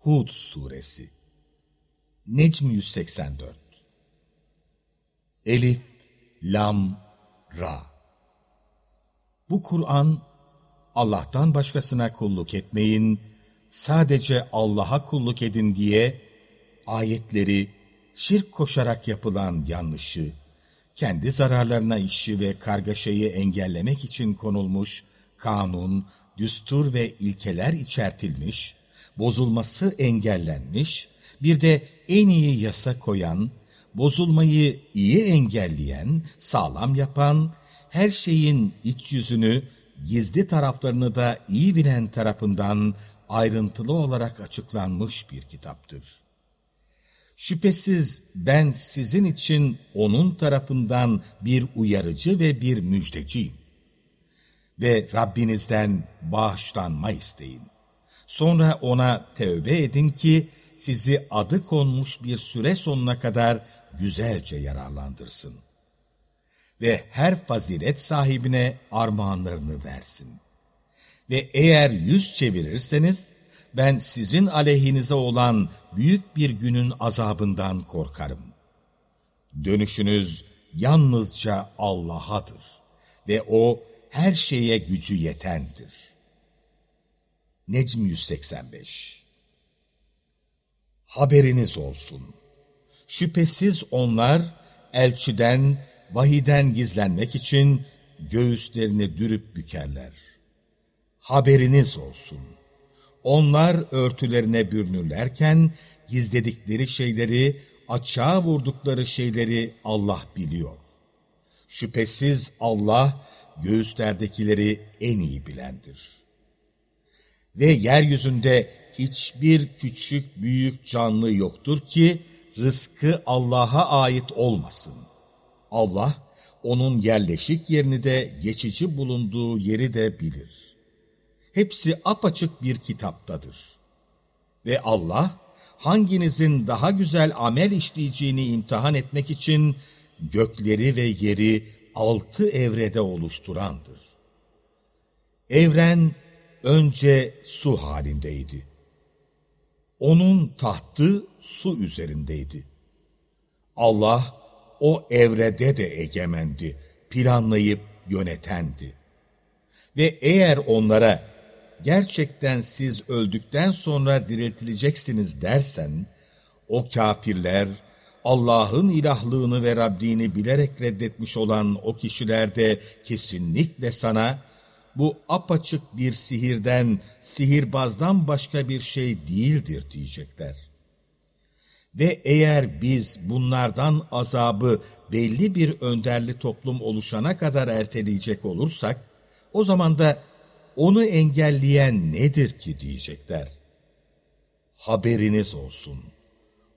Hud Suresi. Necm 184 Elif, Lam, Ra. Bu Kur'an, Allah'tan başkasına kulluk etmeyin, sadece Allah'a kulluk edin diye ayetleri şirk koşarak yapılan yanlışı, kendi zararlarına işi ve kargaşayı engellemek için konulmuş kanun, düstur ve ilkeler içertilmiş, bozulması engellenmiş, bir de en iyi yasa koyan, bozulmayı iyi engelleyen, sağlam yapan, her şeyin iç yüzünü, gizli taraflarını da iyi bilen tarafından ayrıntılı olarak açıklanmış bir kitaptır. Şüphesiz ben sizin için onun tarafından bir uyarıcı ve bir müjdeciyim. Ve Rabbinizden bağışlanma isteyin. Sonra ona tevbe edin ki sizi adı konmuş bir süre sonuna kadar güzelce yararlandırsın. Ve her fazilet sahibine armağanlarını versin. Ve eğer yüz çevirirseniz, ben sizin aleyhinize olan büyük bir günün azabından korkarım. Dönüşünüz yalnızca Allah'adır ve O her şeye gücü yetendir. Necm 185 Haberiniz olsun. Şüphesiz onlar elçiden, vahiden gizlenmek için göğüslerini dürüp bükerler. Haberiniz olsun. Onlar örtülerine bürünürlerken gizledikleri şeyleri, açığa vurdukları şeyleri Allah biliyor. Şüphesiz Allah göğüslerdekileri en iyi bilendir. Ve yeryüzünde hiçbir küçük büyük canlı yoktur ki rızkı Allah'a ait olmasın. Allah onun yerleşik yerini de geçici bulunduğu yeri de bilir. Hepsi apaçık bir kitaptadır. Ve Allah hanginizin daha güzel amel işleyeceğini imtihan etmek için gökleri ve yeri altı evrede oluşturandır. Evren önce su halindeydi. Onun tahtı su üzerindeydi. Allah o evrede de egemendi, planlayıp yönetendi. Ve eğer onlara gerçekten siz öldükten sonra diriltileceksiniz dersen, o kafirler Allah'ın ilahlığını ve Rabbini bilerek reddetmiş olan o kişiler de kesinlikle sana bu apaçık bir sihirden, sihirbazdan başka bir şey değildir diyecekler. Ve eğer biz bunlardan azabı belli bir önderli toplum oluşana kadar erteleyecek olursak, o zaman da onu engelleyen nedir ki diyecekler. Haberiniz olsun.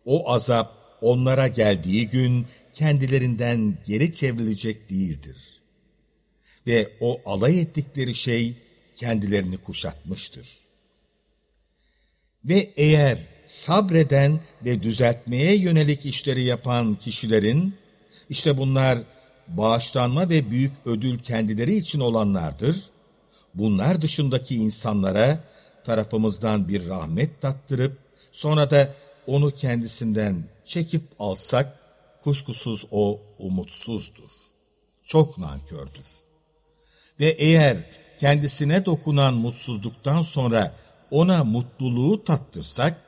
O azap onlara geldiği gün kendilerinden geri çevrilecek değildir. Ve o alay ettikleri şey kendilerini kuşatmıştır. Ve eğer sabreden ve düzeltmeye yönelik işleri yapan kişilerin, işte bunlar bağışlanma ve büyük ödül kendileri için olanlardır, bunlar dışındaki insanlara tarafımızdan bir rahmet tattırıp, sonra da onu kendisinden çekip alsak, kuşkusuz o umutsuzdur. Çok nankördür. Ve eğer kendisine dokunan mutsuzluktan sonra ona mutluluğu tattırsak,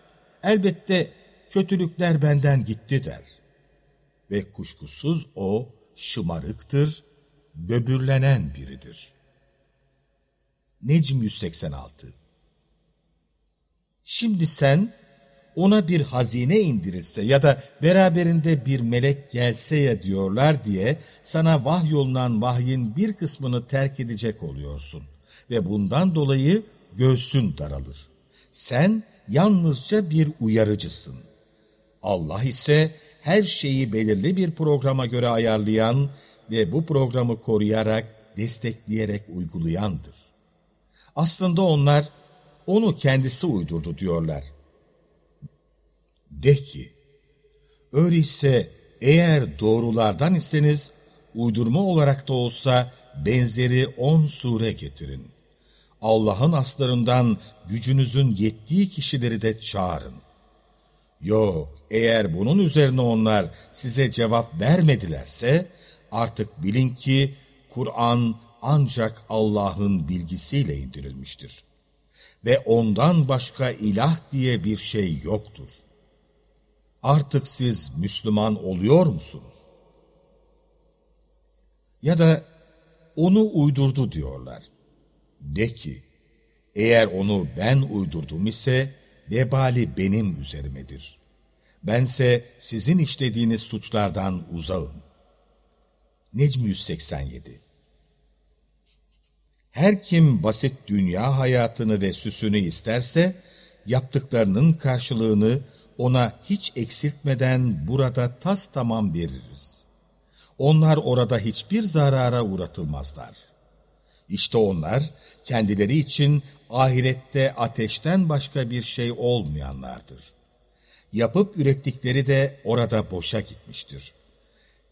elbette kötülükler benden gitti der. Ve kuşkusuz o şımarıktır, böbürlenen biridir. Necm 186 Şimdi sen ona bir hazine indirilse ya da beraberinde bir melek gelse ya diyorlar diye sana vahyolunan vahyin bir kısmını terk edecek oluyorsun. Ve bundan dolayı göğsün daralır. Sen yalnızca bir uyarıcısın. Allah ise her şeyi belirli bir programa göre ayarlayan ve bu programı koruyarak, destekleyerek uygulayandır. Aslında onlar onu kendisi uydurdu diyorlar. De ki, öyleyse eğer doğrulardan iseniz, uydurma olarak da olsa benzeri on sure getirin. Allah'ın aslarından gücünüzün yettiği kişileri de çağırın. Yok, eğer bunun üzerine onlar size cevap vermedilerse, artık bilin ki Kur'an ancak Allah'ın bilgisiyle indirilmiştir. Ve ondan başka ilah diye bir şey yoktur. Artık siz Müslüman oluyor musunuz? Ya da onu uydurdu diyorlar. De ki, eğer onu ben uydurdum ise vebali benim üzerimedir. Bense sizin işlediğiniz suçlardan uzağım. Necm 187 Her kim basit dünya hayatını ve süsünü isterse, yaptıklarının karşılığını ona hiç eksiltmeden burada tas tamam veririz. Onlar orada hiçbir zarara uğratılmazlar. İşte onlar kendileri için ahirette ateşten başka bir şey olmayanlardır. Yapıp ürettikleri de orada boşa gitmiştir.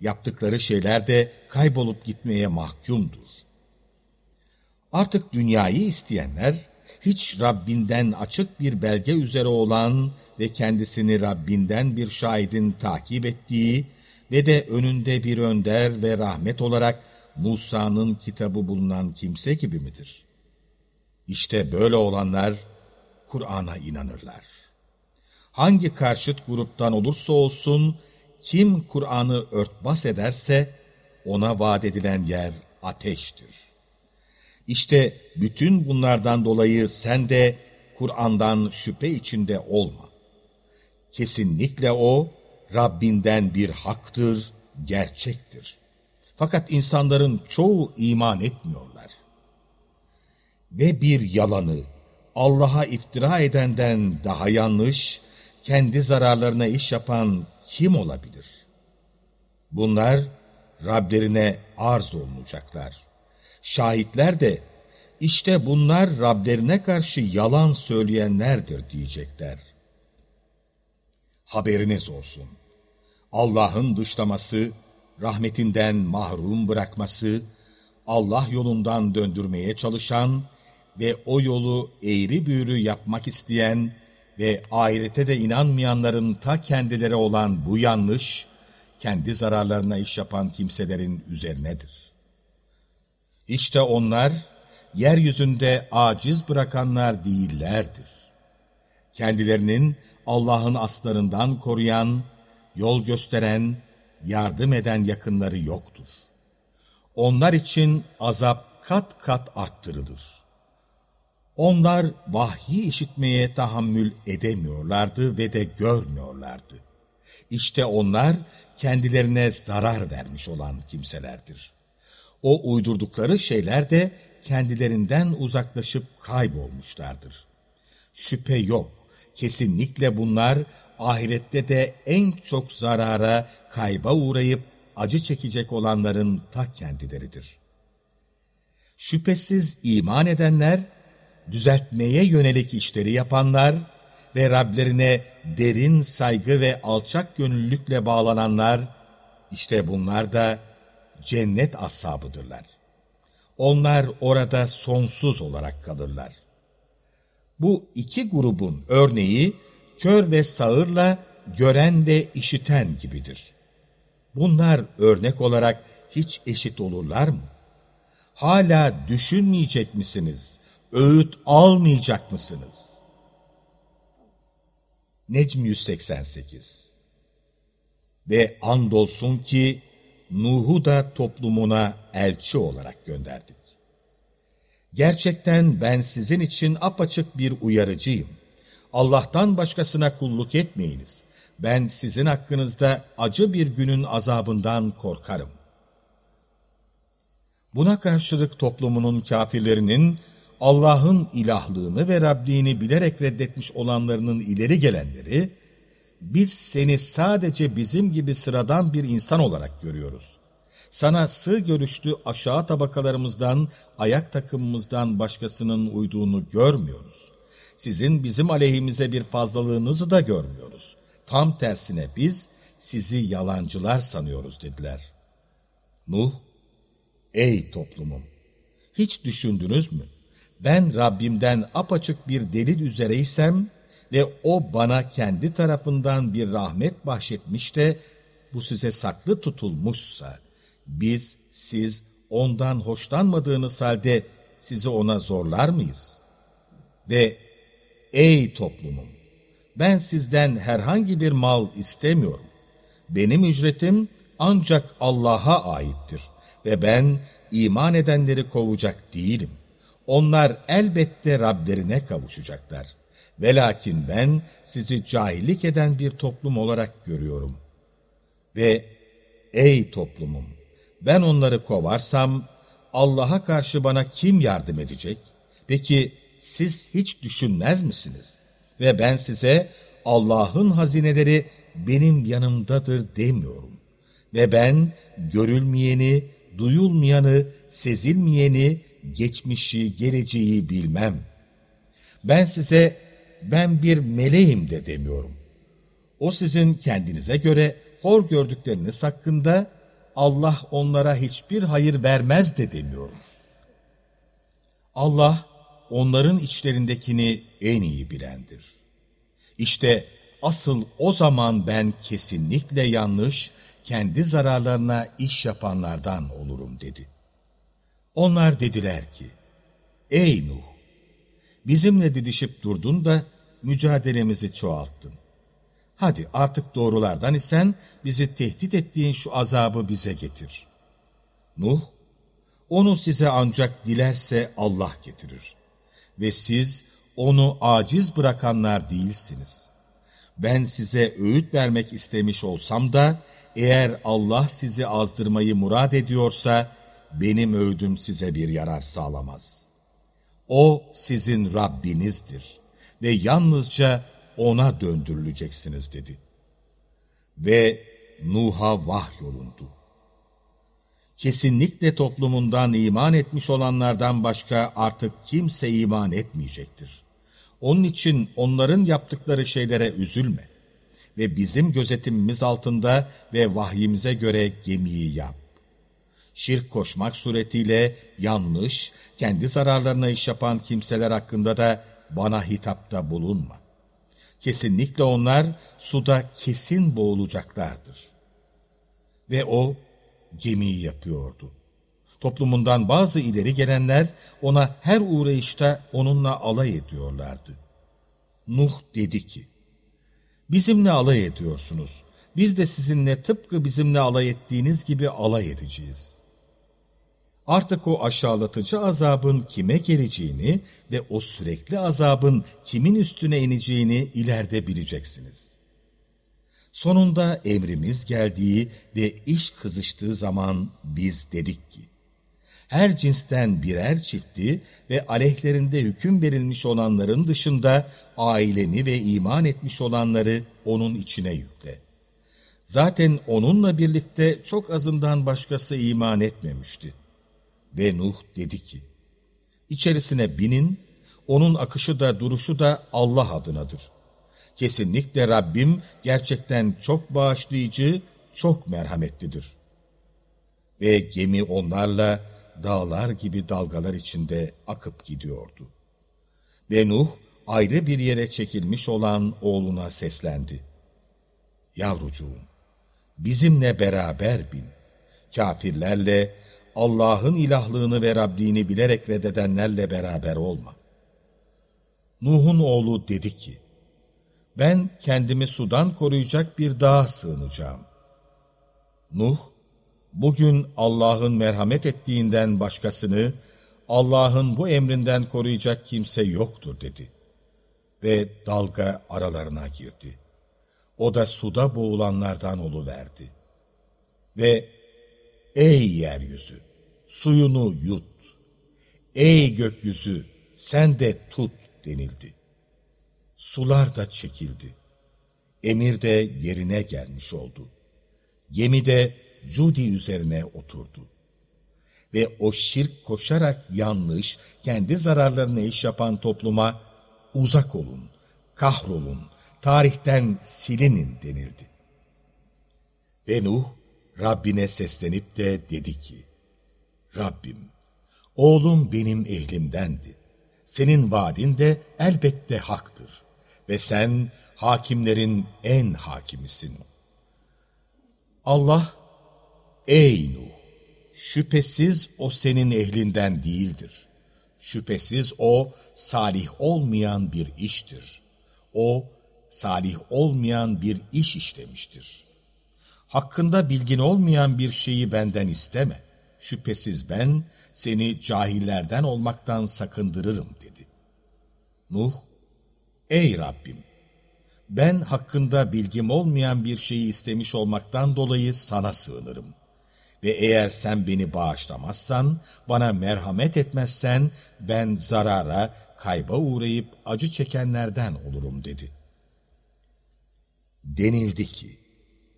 Yaptıkları şeyler de kaybolup gitmeye mahkumdur. Artık dünyayı isteyenler, hiç Rabbinden açık bir belge üzere olan ve kendisini Rabbinden bir şahidin takip ettiği ve de önünde bir önder ve rahmet olarak Musa'nın kitabı bulunan kimse gibi midir? İşte böyle olanlar Kur'an'a inanırlar. Hangi karşıt gruptan olursa olsun, kim Kur'an'ı örtbas ederse, ona vaat edilen yer ateştir. İşte bütün bunlardan dolayı sen de Kur'an'dan şüphe içinde olma. Kesinlikle o, Rabbinden bir haktır, gerçektir. Fakat insanların çoğu iman etmiyorlar. Ve bir yalanı Allah'a iftira edenden daha yanlış, kendi zararlarına iş yapan kim olabilir? Bunlar Rablerine arz olunacaklar. Şahitler de işte bunlar Rablerine karşı yalan söyleyenlerdir diyecekler. Haberiniz olsun. Allah'ın dışlaması, rahmetinden mahrum bırakması, Allah yolundan döndürmeye çalışan ve o yolu eğri büğrü yapmak isteyen ve ahirete de inanmayanların ta kendileri olan bu yanlış, kendi zararlarına iş yapan kimselerin üzerinedir. İşte onlar, yeryüzünde aciz bırakanlar değillerdir. Kendilerinin Allah'ın aslarından koruyan, yol gösteren, yardım eden yakınları yoktur. Onlar için azap kat kat arttırılır. Onlar vahyi işitmeye tahammül edemiyorlardı ve de görmüyorlardı. İşte onlar kendilerine zarar vermiş olan kimselerdir. O uydurdukları şeyler de kendilerinden uzaklaşıp kaybolmuşlardır. Şüphe yok, kesinlikle bunlar ahirette de en çok zarara, kayba uğrayıp acı çekecek olanların ta kendileridir. Şüphesiz iman edenler, düzeltmeye yönelik işleri yapanlar ve Rablerine derin saygı ve alçak gönüllülükle bağlananlar, işte bunlar da cennet ashabıdırlar. Onlar orada sonsuz olarak kalırlar. Bu iki grubun örneği kör ve sağırla gören ve işiten gibidir. Bunlar örnek olarak hiç eşit olurlar mı? Hala düşünmeyecek misiniz? Öğüt almayacak mısınız? Necm 188 Ve andolsun ki Nuh'u da toplumuna elçi olarak gönderdik. Gerçekten ben sizin için apaçık bir uyarıcıyım. Allah'tan başkasına kulluk etmeyiniz. Ben sizin hakkınızda acı bir günün azabından korkarım. Buna karşılık toplumunun kafirlerinin Allah'ın ilahlığını ve Rabliğini bilerek reddetmiş olanlarının ileri gelenleri, biz seni sadece bizim gibi sıradan bir insan olarak görüyoruz. Sana sığ görüşlü aşağı tabakalarımızdan, ayak takımımızdan başkasının uyduğunu görmüyoruz. Sizin bizim aleyhimize bir fazlalığınızı da görmüyoruz. Tam tersine biz sizi yalancılar sanıyoruz dediler. Nuh, ey toplumum! Hiç düşündünüz mü? ben Rabbimden apaçık bir delil üzereysem ve o bana kendi tarafından bir rahmet bahşetmiş de bu size saklı tutulmuşsa, biz, siz ondan hoşlanmadığınız halde sizi ona zorlar mıyız? Ve ey toplumum, ben sizden herhangi bir mal istemiyorum. Benim ücretim ancak Allah'a aittir ve ben iman edenleri kovacak değilim. Onlar elbette Rablerine kavuşacaklar. Velakin ben sizi cahillik eden bir toplum olarak görüyorum. Ve ey toplumum, ben onları kovarsam Allah'a karşı bana kim yardım edecek? Peki siz hiç düşünmez misiniz? Ve ben size Allah'ın hazineleri benim yanımdadır demiyorum. Ve ben görülmeyeni, duyulmayanı, sezilmeyeni, geçmişi, geleceği bilmem. Ben size ben bir meleğim de demiyorum. O sizin kendinize göre hor gördükleriniz hakkında Allah onlara hiçbir hayır vermez de demiyorum. Allah onların içlerindekini en iyi bilendir. İşte asıl o zaman ben kesinlikle yanlış, kendi zararlarına iş yapanlardan olurum dedi. Onlar dediler ki, Ey Nuh! Bizimle didişip durdun da mücadelemizi çoğalttın. Hadi artık doğrulardan isen bizi tehdit ettiğin şu azabı bize getir. Nuh, onu size ancak dilerse Allah getirir. Ve siz onu aciz bırakanlar değilsiniz. Ben size öğüt vermek istemiş olsam da, eğer Allah sizi azdırmayı murad ediyorsa, benim öğüdüm size bir yarar sağlamaz. O sizin Rabbinizdir ve yalnızca ona döndürüleceksiniz dedi. Ve Nuh'a vahyolundu. Kesinlikle toplumundan iman etmiş olanlardan başka artık kimse iman etmeyecektir. Onun için onların yaptıkları şeylere üzülme ve bizim gözetimimiz altında ve vahyimize göre gemiyi yap. Şirk koşmak suretiyle yanlış, kendi zararlarına iş yapan kimseler hakkında da bana hitapta bulunma. Kesinlikle onlar suda kesin boğulacaklardır. Ve o gemiyi yapıyordu. Toplumundan bazı ileri gelenler ona her uğrayışta onunla alay ediyorlardı. Nuh dedi ki, Bizimle alay ediyorsunuz. Biz de sizinle tıpkı bizimle alay ettiğiniz gibi alay edeceğiz. Artık o aşağılatıcı azabın kime geleceğini ve o sürekli azabın kimin üstüne ineceğini ileride bileceksiniz. Sonunda emrimiz geldiği ve iş kızıştığı zaman biz dedik ki, her cinsten birer çifti ve aleyhlerinde hüküm verilmiş olanların dışında aileni ve iman etmiş olanları onun içine yükle. Zaten onunla birlikte çok azından başkası iman etmemişti. Ve Nuh dedi ki, İçerisine binin, onun akışı da duruşu da Allah adınadır. Kesinlikle Rabbim gerçekten çok bağışlayıcı, çok merhametlidir. Ve gemi onlarla dağlar gibi dalgalar içinde akıp gidiyordu. Ve Nuh ayrı bir yere çekilmiş olan oğluna seslendi. Yavrucuğum, bizimle beraber bin. Kafirlerle, Allah'ın ilahlığını ve Rabbini bilerek reddedenlerle beraber olma. Nuh'un oğlu dedi ki, ben kendimi sudan koruyacak bir dağa sığınacağım. Nuh, bugün Allah'ın merhamet ettiğinden başkasını, Allah'ın bu emrinden koruyacak kimse yoktur dedi. Ve dalga aralarına girdi. O da suda boğulanlardan oluverdi. Ve ey yeryüzü, suyunu yut. Ey gökyüzü, sen de tut denildi. Sular da çekildi. Emir de yerine gelmiş oldu. Gemi de Cudi üzerine oturdu. Ve o şirk koşarak yanlış, kendi zararlarını iş yapan topluma uzak olun, kahrolun, tarihten silinin denildi. Ve Nuh Rabbine seslenip de dedi ki, Rabbim, oğlum benim ehlimdendi. Senin vaadin de elbette haktır. Ve sen hakimlerin en hakimisin. Allah, ey Nuh! Şüphesiz o senin ehlinden değildir. Şüphesiz o salih olmayan bir iştir. O salih olmayan bir iş işlemiştir. Hakkında bilgin olmayan bir şeyi benden isteme. Şüphesiz ben seni cahillerden olmaktan sakındırırım dedi. Nuh, ey Rabbim! Ben hakkında bilgim olmayan bir şeyi istemiş olmaktan dolayı sana sığınırım. Ve eğer sen beni bağışlamazsan, bana merhamet etmezsen, ben zarara, kayba uğrayıp acı çekenlerden olurum dedi. Denildi ki,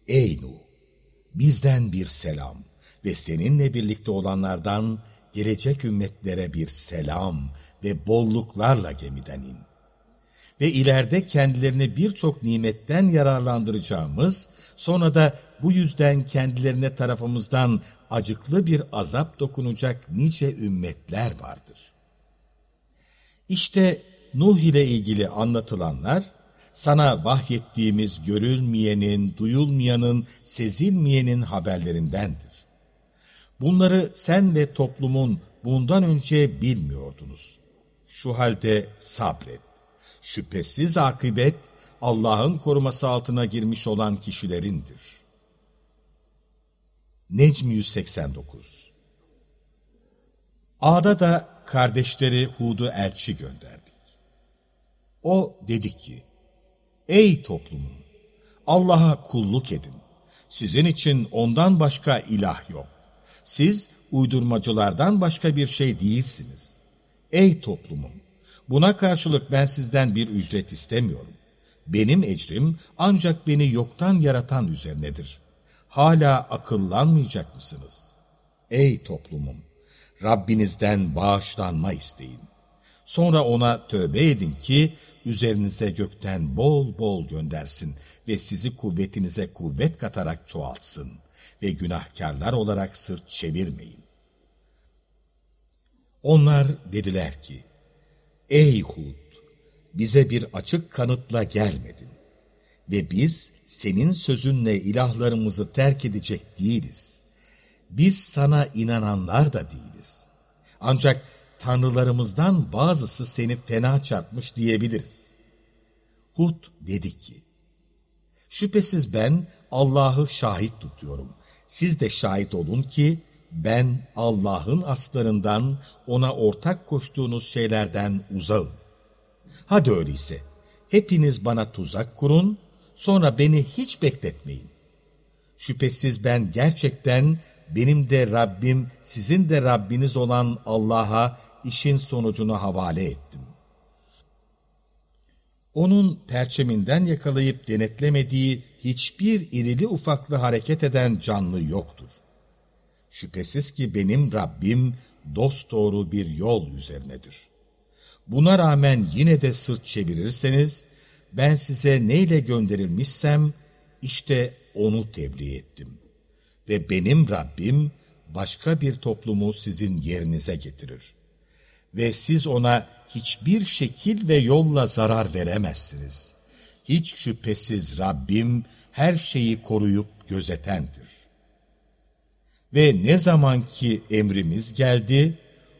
ey Nuh! Bizden bir selam ve seninle birlikte olanlardan gelecek ümmetlere bir selam ve bolluklarla gemiden in. Ve ileride kendilerini birçok nimetten yararlandıracağımız, sonra da bu yüzden kendilerine tarafımızdan acıklı bir azap dokunacak nice ümmetler vardır. İşte Nuh ile ilgili anlatılanlar, sana vahyettiğimiz görülmeyenin, duyulmayanın, sezilmeyenin haberlerindendir. Bunları sen ve toplumun bundan önce bilmiyordunuz. Şu halde sabret. Şüphesiz akıbet Allah'ın koruması altına girmiş olan kişilerindir. Necm 189 Ağda da kardeşleri Hud'u elçi gönderdik. O dedi ki, Ey toplumum! Allah'a kulluk edin. Sizin için ondan başka ilah yok. Siz uydurmacılardan başka bir şey değilsiniz. Ey toplumum! Buna karşılık ben sizden bir ücret istemiyorum. Benim ecrim ancak beni yoktan yaratan üzerinedir. Hala akıllanmayacak mısınız? Ey toplumum! Rabbinizden bağışlanma isteyin. Sonra ona tövbe edin ki üzerinize gökten bol bol göndersin ve sizi kuvvetinize kuvvet katarak çoğaltsın ve günahkarlar olarak sırt çevirmeyin. Onlar dediler ki, Ey Hud! Bize bir açık kanıtla gelmedin ve biz senin sözünle ilahlarımızı terk edecek değiliz. Biz sana inananlar da değiliz. Ancak tanrılarımızdan bazısı seni fena çarpmış diyebiliriz. Hud dedi ki, Şüphesiz ben Allah'ı şahit tutuyorum. Siz de şahit olun ki ben Allah'ın aslarından ona ortak koştuğunuz şeylerden uzağım. Hadi öyleyse hepiniz bana tuzak kurun, sonra beni hiç bekletmeyin. Şüphesiz ben gerçekten benim de Rabbim, sizin de Rabbiniz olan Allah'a işin sonucunu havale ettim. Onun perçeminden yakalayıp denetlemediği hiçbir irili ufaklı hareket eden canlı yoktur. Şüphesiz ki benim Rabbim dosdoğru bir yol üzerinedir. Buna rağmen yine de sırt çevirirseniz, ben size neyle gönderilmişsem, işte onu tebliğ ettim. Ve benim Rabbim, başka bir toplumu sizin yerinize getirir ve siz ona hiçbir şekil ve yolla zarar veremezsiniz. Hiç şüphesiz Rabbim her şeyi koruyup gözetendir. Ve ne zaman ki emrimiz geldi,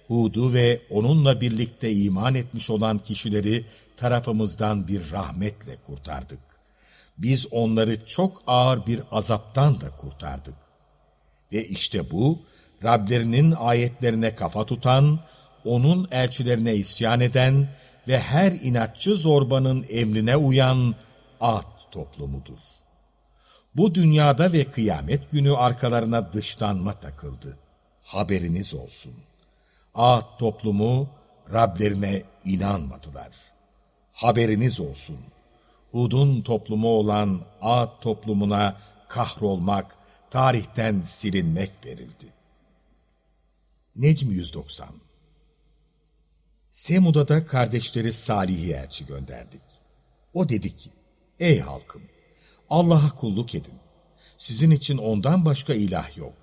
Hud'u ve onunla birlikte iman etmiş olan kişileri tarafımızdan bir rahmetle kurtardık. Biz onları çok ağır bir azaptan da kurtardık. Ve işte bu, Rablerinin ayetlerine kafa tutan, onun elçilerine isyan eden ve her inatçı zorbanın emrine uyan at toplumudur. Bu dünyada ve kıyamet günü arkalarına dışlanma takıldı. Haberiniz olsun. Ad toplumu Rablerine inanmadılar. Haberiniz olsun. Hud'un toplumu olan Ad toplumuna kahrolmak, tarihten silinmek verildi. Necm 190 Semud'a da kardeşleri Salih'i elçi gönderdik. O dedi ki, Ey halkım! Allah'a kulluk edin. Sizin için ondan başka ilah yok.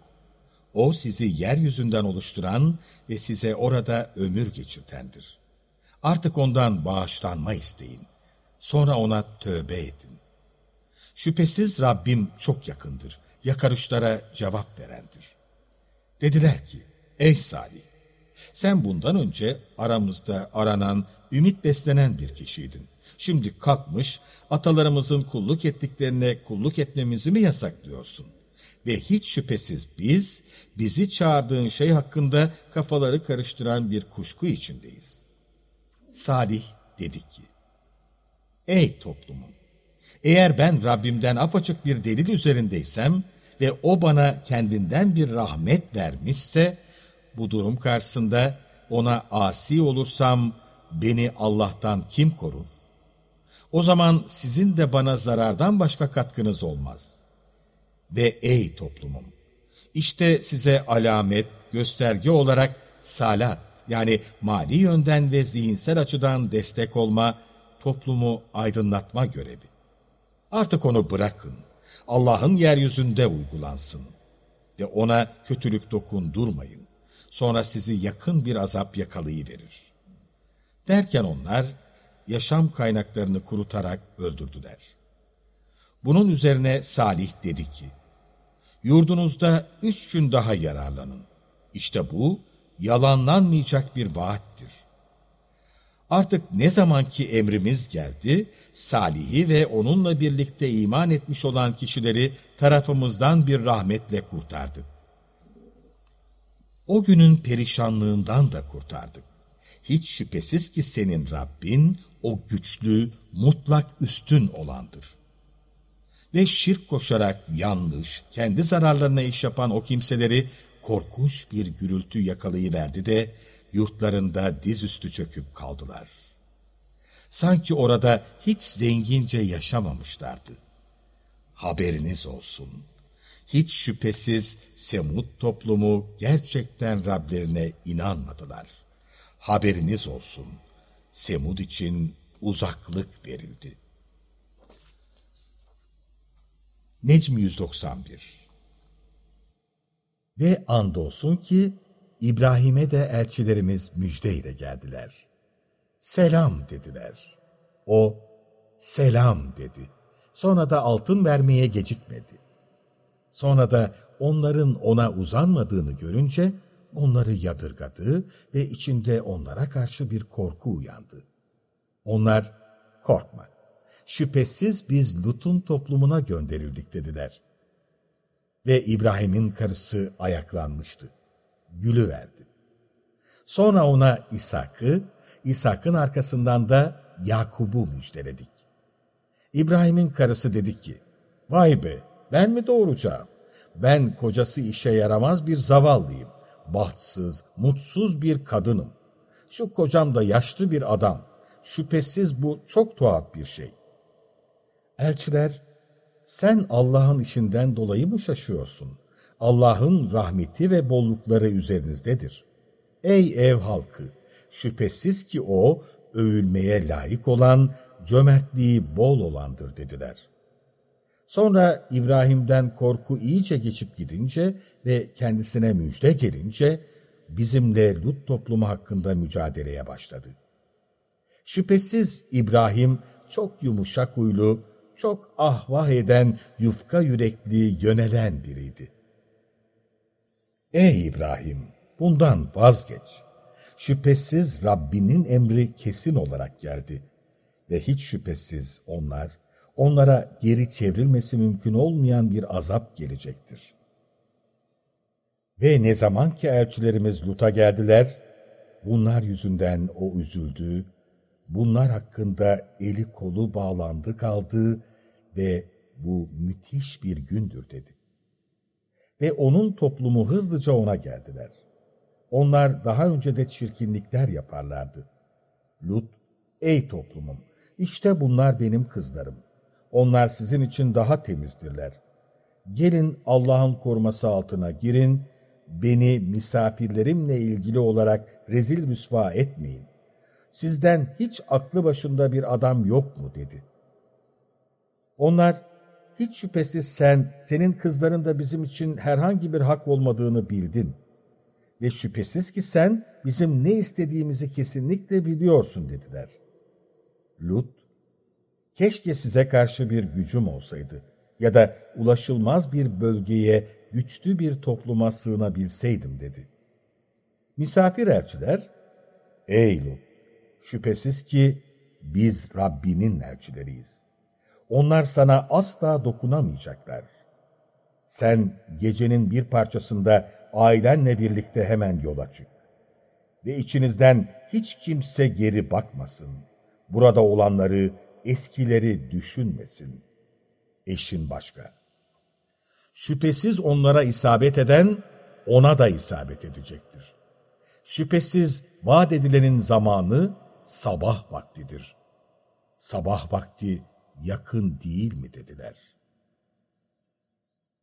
O sizi yeryüzünden oluşturan ve size orada ömür geçirtendir. Artık ondan bağışlanma isteyin. Sonra ona tövbe edin. Şüphesiz Rabbim çok yakındır. Yakarışlara cevap verendir. Dediler ki, ey Salih, sen bundan önce aramızda aranan, ümit beslenen bir kişiydin. Şimdi kalkmış, atalarımızın kulluk ettiklerine kulluk etmemizi mi yasaklıyorsun? Ve hiç şüphesiz biz, bizi çağırdığın şey hakkında kafaları karıştıran bir kuşku içindeyiz. Salih dedi ki, Ey toplumum! Eğer ben Rabbimden apaçık bir delil üzerindeysem ve o bana kendinden bir rahmet vermişse, bu durum karşısında ona asi olursam beni Allah'tan kim korur? O zaman sizin de bana zarardan başka katkınız olmaz. Ve ey toplumum! İşte size alamet, gösterge olarak salat yani mali yönden ve zihinsel açıdan destek olma, toplumu aydınlatma görevi. Artık onu bırakın. Allah'ın yeryüzünde uygulansın. Ve ona kötülük dokundurmayın. Sonra sizi yakın bir azap yakalayıverir. Derken onlar yaşam kaynaklarını kurutarak öldürdüler. Bunun üzerine Salih dedi ki, Yurdunuzda üç gün daha yararlanın. İşte bu yalanlanmayacak bir vaattir. Artık ne zamanki emrimiz geldi, Salih'i ve onunla birlikte iman etmiş olan kişileri tarafımızdan bir rahmetle kurtardık. O günün perişanlığından da kurtardık. Hiç şüphesiz ki senin Rabbin o güçlü, mutlak üstün olandır. Ve şirk koşarak yanlış, kendi zararlarına iş yapan o kimseleri korkunç bir gürültü yakalayıverdi de yurtlarında dizüstü çöküp kaldılar. Sanki orada hiç zengince yaşamamışlardı. Haberiniz olsun. Hiç şüphesiz Semud toplumu gerçekten Rablerine inanmadılar. Haberiniz olsun. Semud için uzaklık verildi. Necm 191 Ve andolsun ki İbrahim'e de elçilerimiz müjdeyle geldiler. Selam dediler. O, selam dedi. Sonra da altın vermeye gecikmedi. Sonra da onların ona uzanmadığını görünce onları yadırgadı ve içinde onlara karşı bir korku uyandı. Onlar, korkma, şüphesiz biz Lut'un toplumuna gönderildik dediler. Ve İbrahim'in karısı ayaklanmıştı gülüverdi. Sonra ona İshak'ı, İshak'ın arkasından da Yakub'u müjdeledik. İbrahim'in karısı dedi ki, Vay be, ben mi doğuracağım? Ben kocası işe yaramaz bir zavallıyım. Bahtsız, mutsuz bir kadınım. Şu kocam da yaşlı bir adam. Şüphesiz bu çok tuhaf bir şey. Elçiler, sen Allah'ın işinden dolayı mı şaşıyorsun? Allah'ın rahmeti ve bollukları üzerinizdedir. Ey ev halkı! Şüphesiz ki o, övülmeye layık olan, cömertliği bol olandır dediler. Sonra İbrahim'den korku iyice geçip gidince ve kendisine müjde gelince, bizimle Lut toplumu hakkında mücadeleye başladı. Şüphesiz İbrahim çok yumuşak huylu, çok ahvah eden, yufka yürekli, yönelen biriydi. Ey İbrahim! Bundan vazgeç. Şüphesiz Rabbinin emri kesin olarak geldi. Ve hiç şüphesiz onlar, onlara geri çevrilmesi mümkün olmayan bir azap gelecektir. Ve ne zaman ki elçilerimiz Lut'a geldiler, bunlar yüzünden o üzüldü, bunlar hakkında eli kolu bağlandı kaldı ve bu müthiş bir gündür dedi ve onun toplumu hızlıca ona geldiler. Onlar daha önce de çirkinlikler yaparlardı. Lut, ey toplumum, işte bunlar benim kızlarım. Onlar sizin için daha temizdirler. Gelin Allah'ın koruması altına girin, beni misafirlerimle ilgili olarak rezil rüsva etmeyin. Sizden hiç aklı başında bir adam yok mu dedi. Onlar hiç şüphesiz sen, senin kızların da bizim için herhangi bir hak olmadığını bildin. ve şüphesiz ki sen bizim ne istediğimizi kesinlikle biliyorsun dediler. Lut, keşke size karşı bir gücüm olsaydı ya da ulaşılmaz bir bölgeye, güçlü bir topluma sığınabilseydim dedi. Misafir elçiler, ey Lut, şüphesiz ki biz Rabbinin elçileriyiz. Onlar sana asla dokunamayacaklar. Sen gecenin bir parçasında ailenle birlikte hemen yola çık. Ve içinizden hiç kimse geri bakmasın. Burada olanları, eskileri düşünmesin. Eşin başka. Şüphesiz onlara isabet eden, ona da isabet edecektir. Şüphesiz vaat edilenin zamanı sabah vaktidir. Sabah vakti yakın değil mi dediler.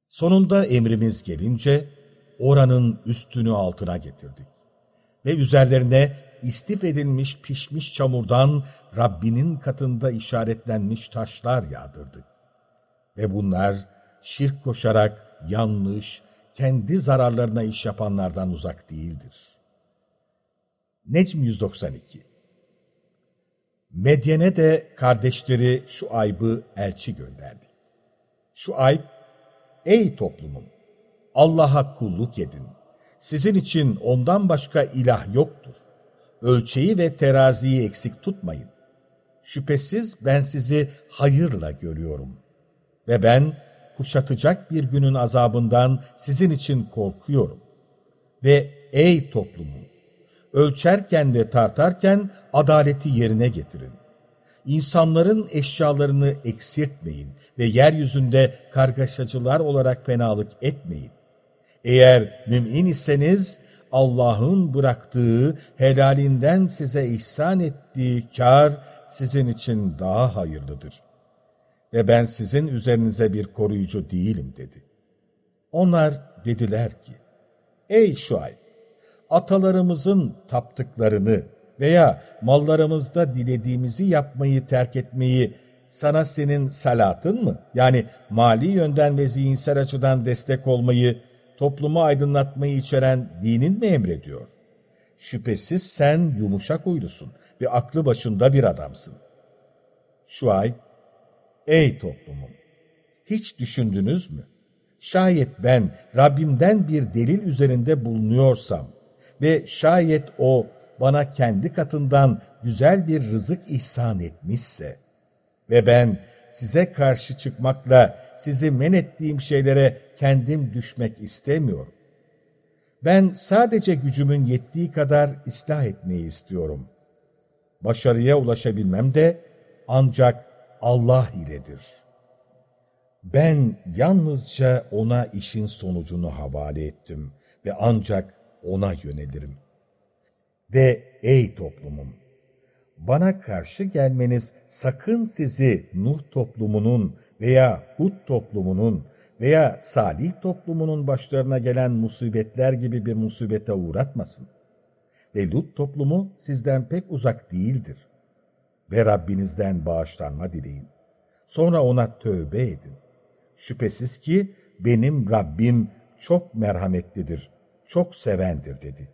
Sonunda emrimiz gelince oranın üstünü altına getirdik. Ve üzerlerine istif edilmiş pişmiş çamurdan Rabbinin katında işaretlenmiş taşlar yağdırdık. Ve bunlar şirk koşarak yanlış, kendi zararlarına iş yapanlardan uzak değildir. Necm 192 Medyen'e de kardeşleri şu aybı elçi gönderdi. Şu ayb, ey toplumum, Allah'a kulluk edin. Sizin için ondan başka ilah yoktur. Ölçeyi ve teraziyi eksik tutmayın. Şüphesiz ben sizi hayırla görüyorum. Ve ben kuşatacak bir günün azabından sizin için korkuyorum. Ve ey toplumum, ölçerken ve tartarken adaleti yerine getirin. İnsanların eşyalarını eksiltmeyin ve yeryüzünde kargaşacılar olarak fenalık etmeyin. Eğer mümin iseniz Allah'ın bıraktığı, helalinden size ihsan ettiği kar sizin için daha hayırlıdır. Ve ben sizin üzerinize bir koruyucu değilim dedi. Onlar dediler ki, Ey Şuayb! Atalarımızın taptıklarını veya mallarımızda dilediğimizi yapmayı terk etmeyi sana senin salatın mı? Yani mali yönden ve zihinsel açıdan destek olmayı, toplumu aydınlatmayı içeren dinin mi emrediyor? Şüphesiz sen yumuşak uylusun ve aklı başında bir adamsın. Şuay, ey toplumum, hiç düşündünüz mü? Şayet ben Rabbimden bir delil üzerinde bulunuyorsam ve şayet o bana kendi katından güzel bir rızık ihsan etmişse ve ben size karşı çıkmakla sizi men ettiğim şeylere kendim düşmek istemiyorum. Ben sadece gücümün yettiği kadar ıslah etmeyi istiyorum. Başarıya ulaşabilmem de ancak Allah iledir. Ben yalnızca ona işin sonucunu havale ettim ve ancak ona yönelirim. Ve ey toplumum! Bana karşı gelmeniz sakın sizi Nuh toplumunun veya Hud toplumunun veya Salih toplumunun başlarına gelen musibetler gibi bir musibete uğratmasın. Ve Lut toplumu sizden pek uzak değildir. Ve Rabbinizden bağışlanma dileyin. Sonra ona tövbe edin. Şüphesiz ki benim Rabbim çok merhametlidir, çok sevendir dedi.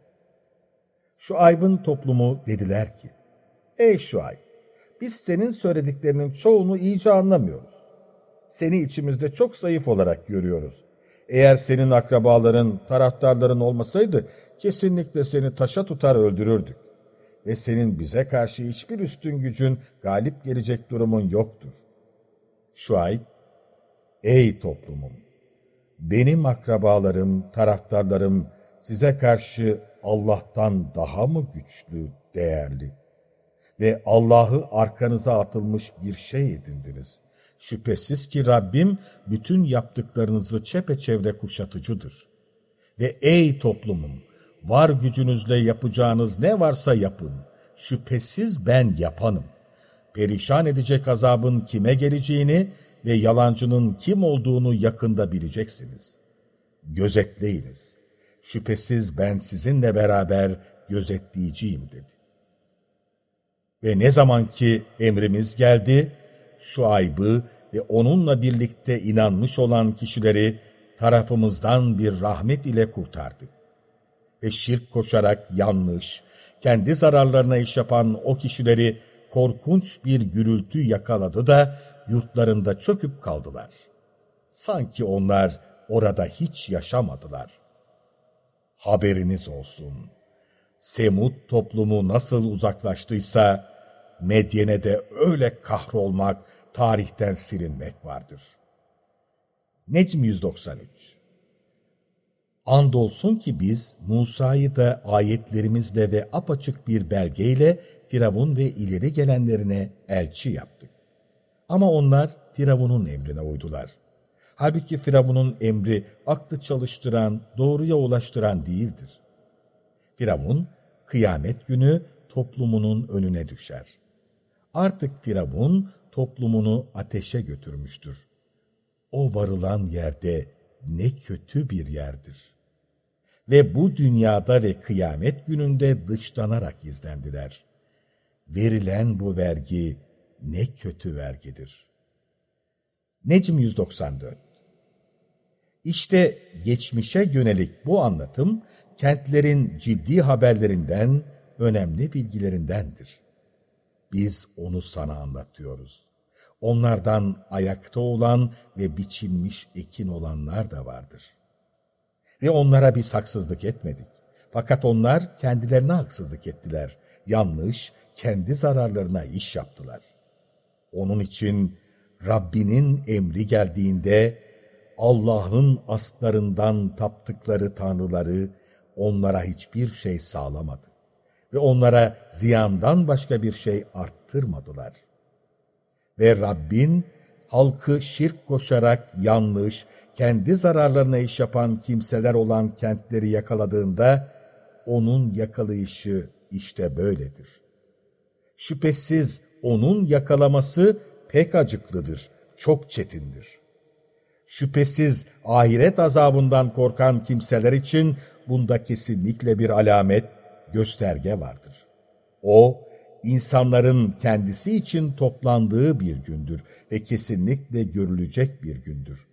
Şu aybın toplumu dediler ki, Ey Şuayb, biz senin söylediklerinin çoğunu iyice anlamıyoruz. Seni içimizde çok zayıf olarak görüyoruz. Eğer senin akrabaların, taraftarların olmasaydı kesinlikle seni taşa tutar öldürürdük. Ve senin bize karşı hiçbir üstün gücün, galip gelecek durumun yoktur. Şuayb, ey toplumum! Benim akrabalarım, taraftarlarım size karşı Allah'tan daha mı güçlü, değerli? Ve Allah'ı arkanıza atılmış bir şey edindiniz. Şüphesiz ki Rabbim bütün yaptıklarınızı çepeçevre kuşatıcıdır. Ve ey toplumum, var gücünüzle yapacağınız ne varsa yapın. Şüphesiz ben yapanım. Perişan edecek azabın kime geleceğini ve yalancının kim olduğunu yakında bileceksiniz. Gözetleyiniz. Şüphesiz ben sizinle beraber gözetleyeceğim dedi. Ve ne zaman ki emrimiz geldi, şu aybı ve onunla birlikte inanmış olan kişileri tarafımızdan bir rahmet ile kurtardık. ve şirk koşarak yanlış, kendi zararlarına iş yapan o kişileri korkunç bir gürültü yakaladı da yurtlarında çöküp kaldılar. Sanki onlar orada hiç yaşamadılar. Haberiniz olsun. Semud toplumu nasıl uzaklaştıysa, Medyen'e de öyle kahrolmak, tarihten silinmek vardır. Necm 193 Andolsun ki biz Musa'yı da ayetlerimizle ve apaçık bir belgeyle Firavun ve ileri gelenlerine elçi yaptık. Ama onlar Firavun'un emrine uydular. Halbuki Firavun'un emri aklı çalıştıran, doğruya ulaştıran değildir. Firavun, kıyamet günü toplumunun önüne düşer. Artık Firavun toplumunu ateşe götürmüştür. O varılan yerde ne kötü bir yerdir. Ve bu dünyada ve kıyamet gününde dışlanarak izlendiler. Verilen bu vergi ne kötü vergidir. Necm 194 İşte geçmişe yönelik bu anlatım, kentlerin ciddi haberlerinden, önemli bilgilerindendir. Biz onu sana anlatıyoruz. Onlardan ayakta olan ve biçilmiş ekin olanlar da vardır. Ve onlara biz haksızlık etmedik. Fakat onlar kendilerine haksızlık ettiler. Yanlış, kendi zararlarına iş yaptılar. Onun için Rabbinin emri geldiğinde Allah'ın aslarından taptıkları tanrıları onlara hiçbir şey sağlamadı ve onlara ziyandan başka bir şey arttırmadılar. Ve Rabbin halkı şirk koşarak yanlış, kendi zararlarına iş yapan kimseler olan kentleri yakaladığında onun yakalayışı işte böyledir. Şüphesiz onun yakalaması pek acıklıdır, çok çetindir. Şüphesiz ahiret azabından korkan kimseler için bunda kesinlikle bir alamet, gösterge vardır. O, insanların kendisi için toplandığı bir gündür ve kesinlikle görülecek bir gündür.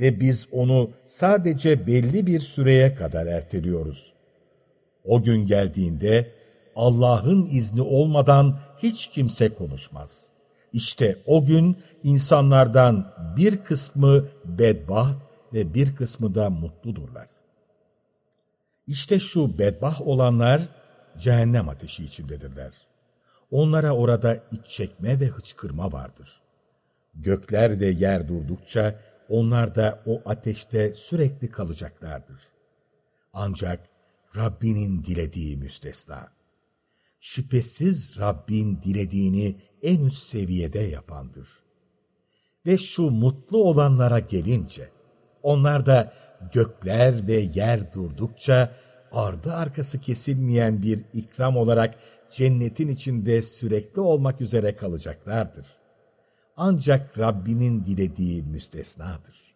Ve biz onu sadece belli bir süreye kadar erteliyoruz. O gün geldiğinde Allah'ın izni olmadan hiç kimse konuşmaz. İşte o gün insanlardan bir kısmı bedbaht ve bir kısmı da mutludurlar. İşte şu bedbah olanlar cehennem ateşi içindedirler. Onlara orada iç çekme ve hıçkırma vardır. Gökler ve yer durdukça onlar da o ateşte sürekli kalacaklardır. Ancak Rabbinin dilediği müstesna. Şüphesiz Rabbin dilediğini en üst seviyede yapandır. Ve şu mutlu olanlara gelince, onlar da gökler ve yer durdukça ardı arkası kesilmeyen bir ikram olarak cennetin içinde sürekli olmak üzere kalacaklardır. Ancak Rabbinin dilediği müstesnadır.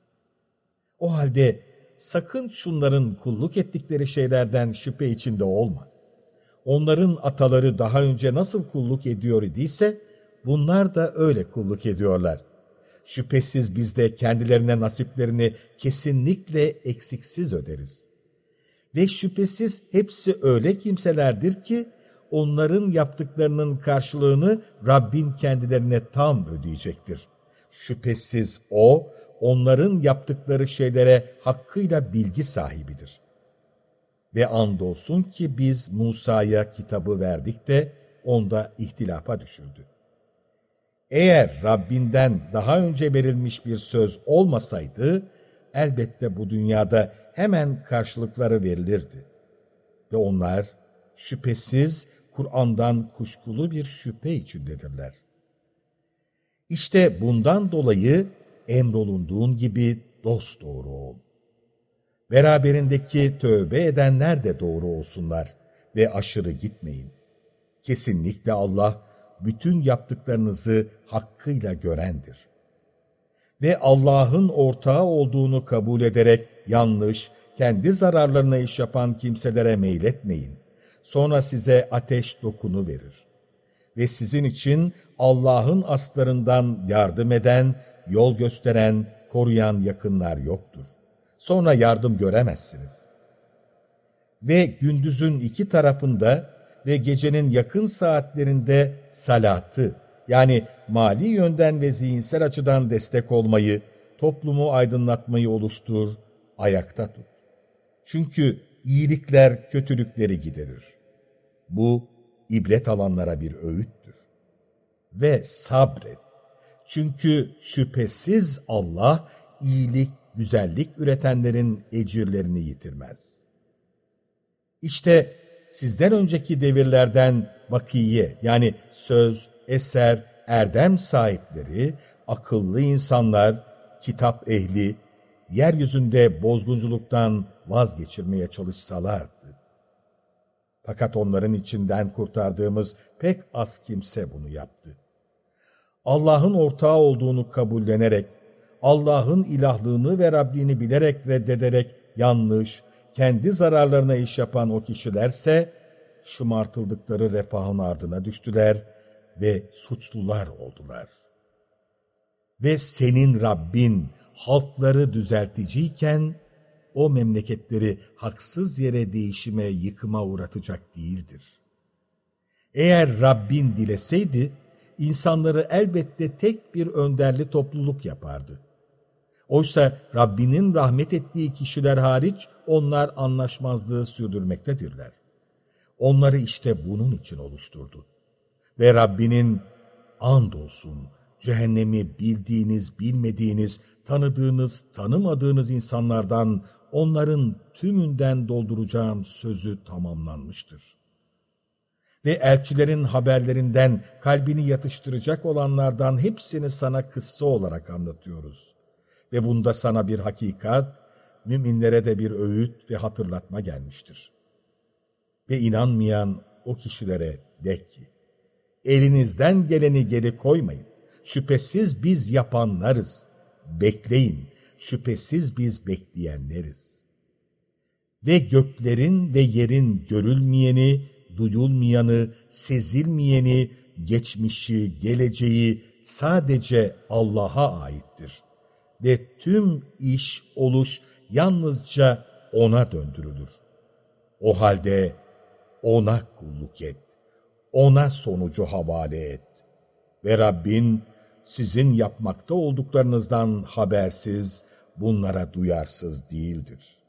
O halde sakın şunların kulluk ettikleri şeylerden şüphe içinde olma. Onların ataları daha önce nasıl kulluk ediyor idiyse, bunlar da öyle kulluk ediyorlar. Şüphesiz biz de kendilerine nasiplerini kesinlikle eksiksiz öderiz. Ve şüphesiz hepsi öyle kimselerdir ki, onların yaptıklarının karşılığını Rabbin kendilerine tam ödeyecektir. Şüphesiz O, onların yaptıkları şeylere hakkıyla bilgi sahibidir. Ve andolsun ki biz Musa'ya kitabı verdik de onda ihtilafa düşürdü. Eğer Rabbinden daha önce verilmiş bir söz olmasaydı, elbette bu dünyada hemen karşılıkları verilirdi. Ve onlar şüphesiz Kur'an'dan kuşkulu bir şüphe içindedirler. İşte bundan dolayı emrolunduğun gibi dost doğru ol. Beraberindeki tövbe edenler de doğru olsunlar ve aşırı gitmeyin. Kesinlikle Allah, bütün yaptıklarınızı hakkıyla görendir. Ve Allah'ın ortağı olduğunu kabul ederek yanlış, kendi zararlarına iş yapan kimselere meyletmeyin. Sonra size ateş dokunu verir. Ve sizin için Allah'ın aslarından yardım eden, yol gösteren, koruyan yakınlar yoktur. Sonra yardım göremezsiniz. ve gündüzün iki tarafında ve gecenin yakın saatlerinde salatı, yani mali yönden ve zihinsel açıdan destek olmayı, toplumu aydınlatmayı oluştur, ayakta tut. Çünkü iyilikler kötülükleri giderir. Bu, ibret alanlara bir öğüttür. Ve sabret. Çünkü şüphesiz Allah, iyilik, güzellik üretenlerin ecirlerini yitirmez. İşte sizden önceki devirlerden vakiye yani söz, eser, erdem sahipleri, akıllı insanlar, kitap ehli, yeryüzünde bozgunculuktan vazgeçirmeye çalışsalardı. Fakat onların içinden kurtardığımız pek az kimse bunu yaptı. Allah'ın ortağı olduğunu kabullenerek, Allah'ın ilahlığını ve Rabbini bilerek reddederek yanlış, kendi zararlarına iş yapan o kişilerse, şımartıldıkları refahın ardına düştüler ve suçlular oldular. Ve senin Rabbin halkları düzelticiyken, o memleketleri haksız yere değişime, yıkıma uğratacak değildir. Eğer Rabbin dileseydi, insanları elbette tek bir önderli topluluk yapardı. Oysa Rabbinin rahmet ettiği kişiler hariç onlar anlaşmazlığı sürdürmektedirler. Onları işte bunun için oluşturdu. Ve Rabbinin andolsun cehennemi bildiğiniz, bilmediğiniz, tanıdığınız, tanımadığınız insanlardan onların tümünden dolduracağım sözü tamamlanmıştır. Ve elçilerin haberlerinden kalbini yatıştıracak olanlardan hepsini sana kıssa olarak anlatıyoruz. Ve bunda sana bir hakikat, müminlere de bir öğüt ve hatırlatma gelmiştir. Ve inanmayan o kişilere de ki, elinizden geleni geri koymayın. Şüphesiz biz yapanlarız. Bekleyin, şüphesiz biz bekleyenleriz. Ve göklerin ve yerin görülmeyeni, duyulmayanı, sezilmeyeni, geçmişi, geleceği sadece Allah'a aittir. Ve tüm iş, oluş yalnızca O'na döndürülür. O halde O'na kulluk et, O'na sonucu havale et. Ve Rabbin sizin yapmakta olduklarınızdan habersiz, bunlara duyarsız değildir.